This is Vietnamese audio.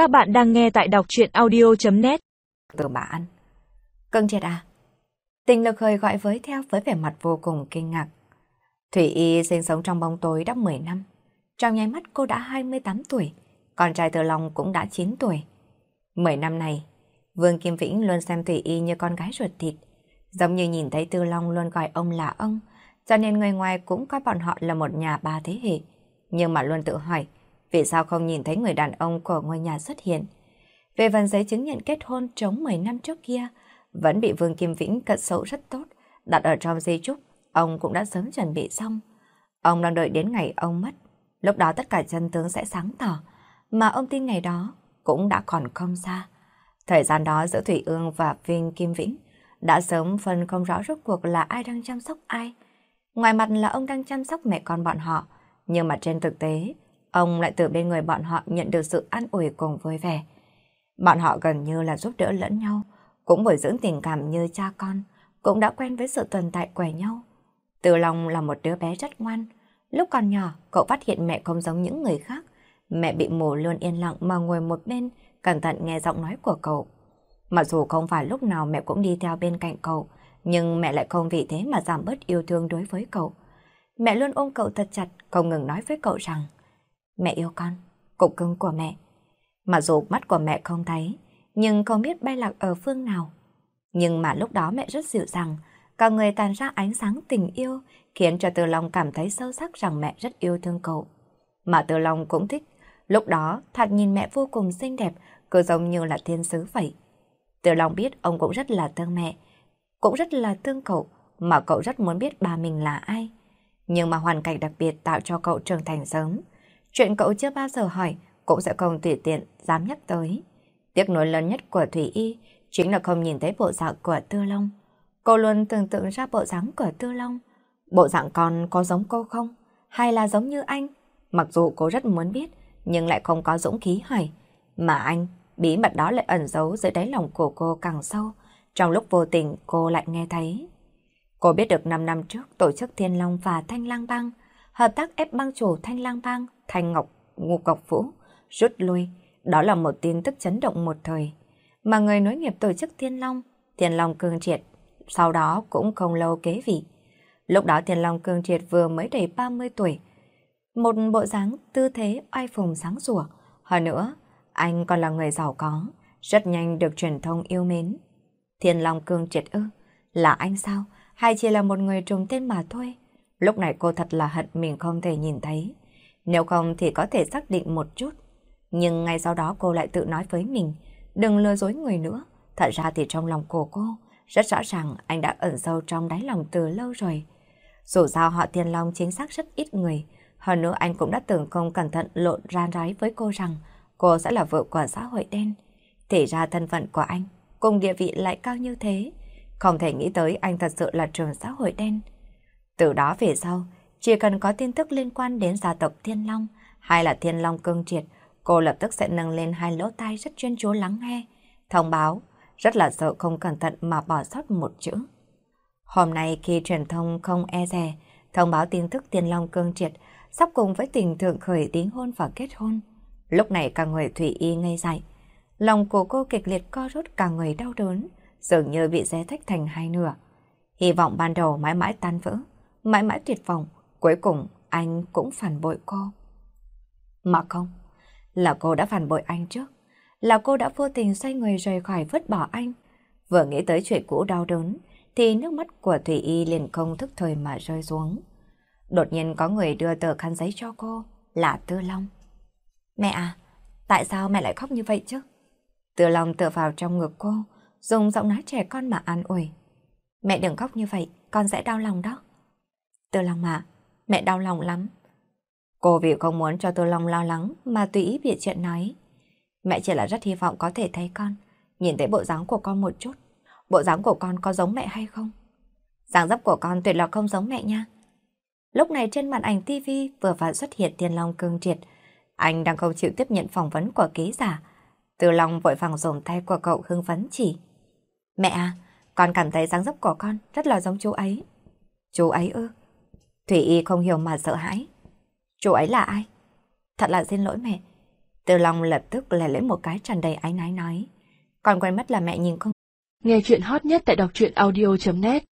Các bạn đang nghe tại đọc chuyện audio.net Từ bà ăn. Cưng chết à? Tình lực hơi gọi với theo với vẻ mặt vô cùng kinh ngạc. Thủy Y sinh sống trong bóng tối đã 10 năm. Trong nháy mắt cô đã 28 tuổi, con trai Từ Long cũng đã 9 tuổi. 10 năm này, Vương Kim Vĩnh luôn xem Thủy Y như con gái ruột thịt. Giống như nhìn thấy Tư Long luôn gọi ông là ông, cho nên người ngoài cũng coi bọn họ là một nhà ba thế hệ. Nhưng mà luôn tự hỏi, vì sao không nhìn thấy người đàn ông của ngôi nhà xuất hiện? Về phần giấy chứng nhận kết hôn trống 10 năm trước kia, vẫn bị Vương Kim Vĩnh cất xấu rất tốt, đặt ở trong di trúc, ông cũng đã sớm chuẩn bị xong. Ông đang đợi đến ngày ông mất, lúc đó tất cả chân tướng sẽ sáng tỏ, mà ông tin ngày đó cũng đã còn không xa. Thời gian đó giữa Thủy Ương và Vinh Kim Vĩnh đã sớm phân không rõ rốt cuộc là ai đang chăm sóc ai. Ngoài mặt là ông đang chăm sóc mẹ con bọn họ, nhưng mà trên thực tế, ông lại từ bên người bọn họ nhận được sự an ủi cùng vui vẻ. Bọn họ gần như là giúp đỡ lẫn nhau, cũng bồi dưỡng tình cảm như cha con, cũng đã quen với sự tồn tại của nhau. Từ Long là một đứa bé rất ngoan. Lúc còn nhỏ, cậu phát hiện mẹ không giống những người khác. Mẹ bị mù luôn yên lặng mà ngồi một bên, cẩn thận nghe giọng nói của cậu. Mặc dù không phải lúc nào mẹ cũng đi theo bên cạnh cậu, nhưng mẹ lại không vì thế mà giảm bớt yêu thương đối với cậu. Mẹ luôn ôm cậu thật chặt, không ngừng nói với cậu rằng Mẹ yêu con, cục cưng của mẹ. Mặc dù mắt của mẹ không thấy, nhưng không biết bay lạc ở phương nào. Nhưng mà lúc đó mẹ rất dịu dàng, cả người tàn ra ánh sáng tình yêu, khiến cho Từ Long cảm thấy sâu sắc rằng mẹ rất yêu thương cậu. Mà Từ Long cũng thích, lúc đó thật nhìn mẹ vô cùng xinh đẹp, cứ giống như là thiên sứ vậy. Từ Long biết ông cũng rất là thương mẹ, cũng rất là thương cậu, mà cậu rất muốn biết bà mình là ai. Nhưng mà hoàn cảnh đặc biệt tạo cho cậu trưởng thành sớm. Chuyện cậu chưa bao giờ hỏi, cũng sẽ không tùy tiện dám nhắc tới. Tiếc nối lớn nhất của Thủy Y chính là không nhìn thấy bộ dạng của Tư Long. Cô luôn tưởng tượng ra bộ dáng của Tư Long. Bộ dạng con có giống cô không? Hay là giống như anh? Mặc dù cô rất muốn biết, nhưng lại không có dũng khí hỏi. Mà anh, bí mật đó lại ẩn giấu dưới đáy lòng của cô càng sâu. Trong lúc vô tình cô lại nghe thấy. Cô biết được 5 năm trước tổ chức Thiên Long và Thanh Lang Bang, hợp tác ép băng chủ Thanh Lang Bang, Thanh Ngọc, Ngục Ngọc Vũ, rút lui. Đó là một tin tức chấn động một thời. Mà người nối nghiệp tổ chức Thiên Long, Thiên Long Cương Triệt, sau đó cũng không lâu kế vị. Lúc đó Thiên Long Cương Triệt vừa mới đầy 30 tuổi. Một bộ dáng tư thế oai phùng sáng sủa. Hơn nữa, anh còn là người giàu có, rất nhanh được truyền thông yêu mến. Thiên Long Cương Triệt ư, là anh sao? Hay chỉ là một người trùng tên mà thôi? Lúc này cô thật là hận mình không thể nhìn thấy. Nếu không thì có thể xác định một chút. Nhưng ngay sau đó cô lại tự nói với mình, đừng lừa dối người nữa. Thật ra thì trong lòng của cô, rất rõ ràng anh đã ẩn sâu trong đáy lòng từ lâu rồi. Dù sao họ Thiên Long chính xác rất ít người, hơn nữa anh cũng đã tưởng không cẩn thận lộn ra rái với cô rằng cô sẽ là vợ của xã hội đen. Thì ra thân phận của anh cùng địa vị lại cao như thế. Không thể nghĩ tới anh thật sự là trường xã hội đen. Từ đó về sau, chỉ cần có tin tức liên quan đến gia tộc Thiên Long hay là Thiên Long cương triệt, cô lập tức sẽ nâng lên hai lỗ tai rất chuyên chú lắng nghe, thông báo, rất là sợ không cẩn thận mà bỏ sót một chữ. Hôm nay khi truyền thông không e dè, thông báo tin tức Thiên Long cương triệt sắp cùng với tình thượng khởi đính hôn và kết hôn. Lúc này cả người Thủy Y ngây dại. Lòng của cô kịch liệt co rút cả người đau đớn, dường như bị xé thách thành hai nửa. Hy vọng ban đầu mãi mãi tan vỡ, mãi mãi tuyệt vọng, cuối cùng anh cũng phản bội cô. Mà không, là cô đã phản bội anh trước, là cô đã vô tình xoay người rời khỏi vứt bỏ anh. Vừa nghĩ tới chuyện cũ đau đớn, thì nước mắt của Thủy Y liền không thức thời mà rơi xuống. Đột nhiên có người đưa tờ khăn giấy cho cô, là Tư Long. Mẹ à, tại sao mẹ lại khóc như vậy chứ? Tư Long tựa vào trong ngực cô, dùng giọng nói trẻ con mà an ủi. Mẹ đừng khóc như vậy, con sẽ đau lòng đó. Tư Long mà, mẹ đau lòng lắm. Cô vì không muốn cho Tô Long lo lắng mà tùy ý bịa chuyện nói. Mẹ chỉ là rất hy vọng có thể thấy con, nhìn thấy bộ dáng của con một chút. Bộ dáng của con có giống mẹ hay không? dáng dấp của con tuyệt là không giống mẹ nha. Lúc này trên màn ảnh TV vừa vặn xuất hiện Thiên Long cương triệt. Anh đang không chịu tiếp nhận phỏng vấn của ký giả. Từ Long vội vàng dồn tay của cậu hưng phấn chỉ. Mẹ à, con cảm thấy dáng dấp của con rất là giống chú ấy. Chú ấy ư? Thủy Y không hiểu mà sợ hãi. Chú ấy là ai? Thật là xin lỗi mẹ. Từ Long lập tức lè lấy một cái tràn đầy ái náy nói. Còn quên mắt là mẹ nhìn không? Nghe chuyện hot nhất tại đọc truyện audio.net